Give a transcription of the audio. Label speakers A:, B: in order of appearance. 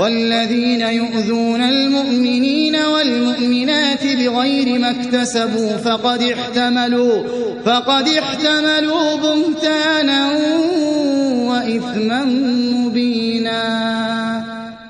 A: والذين يؤذون المؤمنين والمؤمنات بغير ما اكتسبوا فقد احتملوا فقد احتملوا بهتانا وإثما مبينا